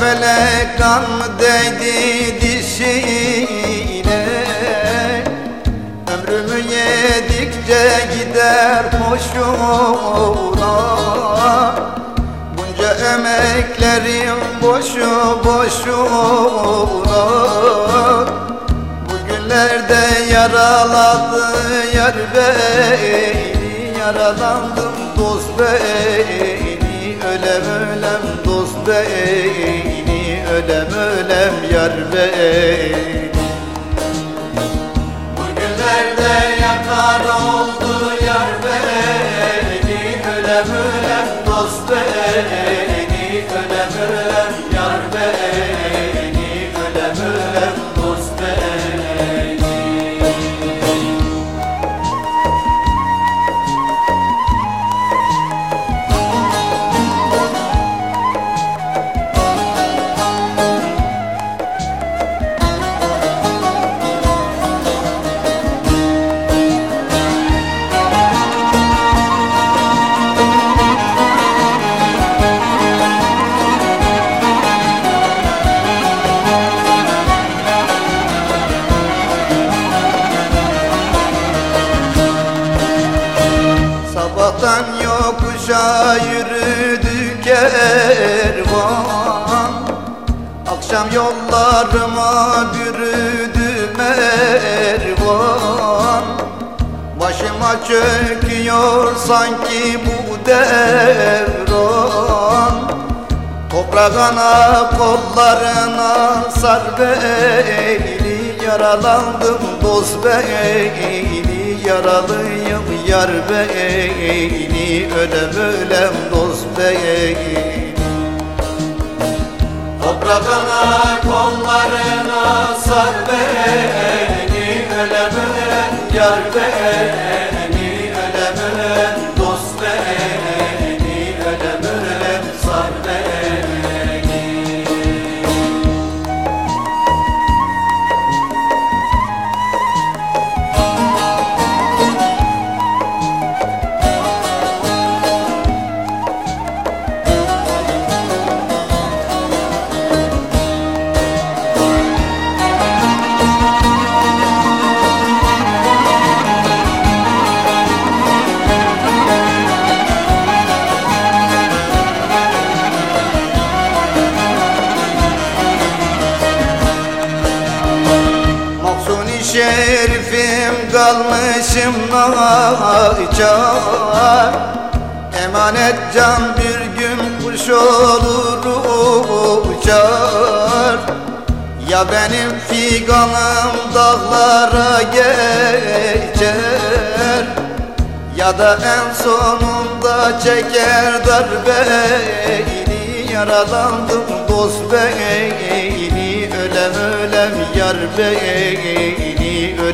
felek kan değdi dişine. Ömrümü yedikçe gider hoşuna Bunca emeklerim boşu boşuna. Bugünlerde yaraladı yar beni. Yaralandım dost beni. Ölem ölem beni Ölem ölem yar beni Sabahtan yokuşa yürüdü kervan Akşam yollarıma bürüdü mervan. Başıma çöküyor sanki bu devran. Toprağına kollarına sar beni Yaralandım dost beni Yaralıyım yar beni Ölem ölem dost beni Toprağına kollarına sar beni Ölem ölem yar beni kalmışım naçar. Emanet can bir gün kuş olur uçar. Ya benim figanım dağlara geçer Ya da en sonunda çeker darbeni Yaralandım dost beyni Ölem ölem yar beyni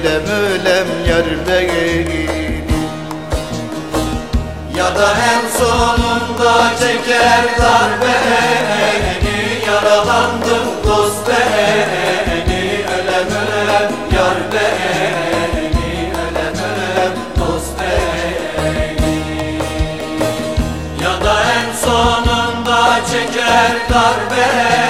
Ölem ölem yar beyni Ya da en sonunda çeker darbeni Yaralandım dost beyni Ölem ölem yar beyni Ölem ölem dost beyni Ya da en sonunda çeker darbeni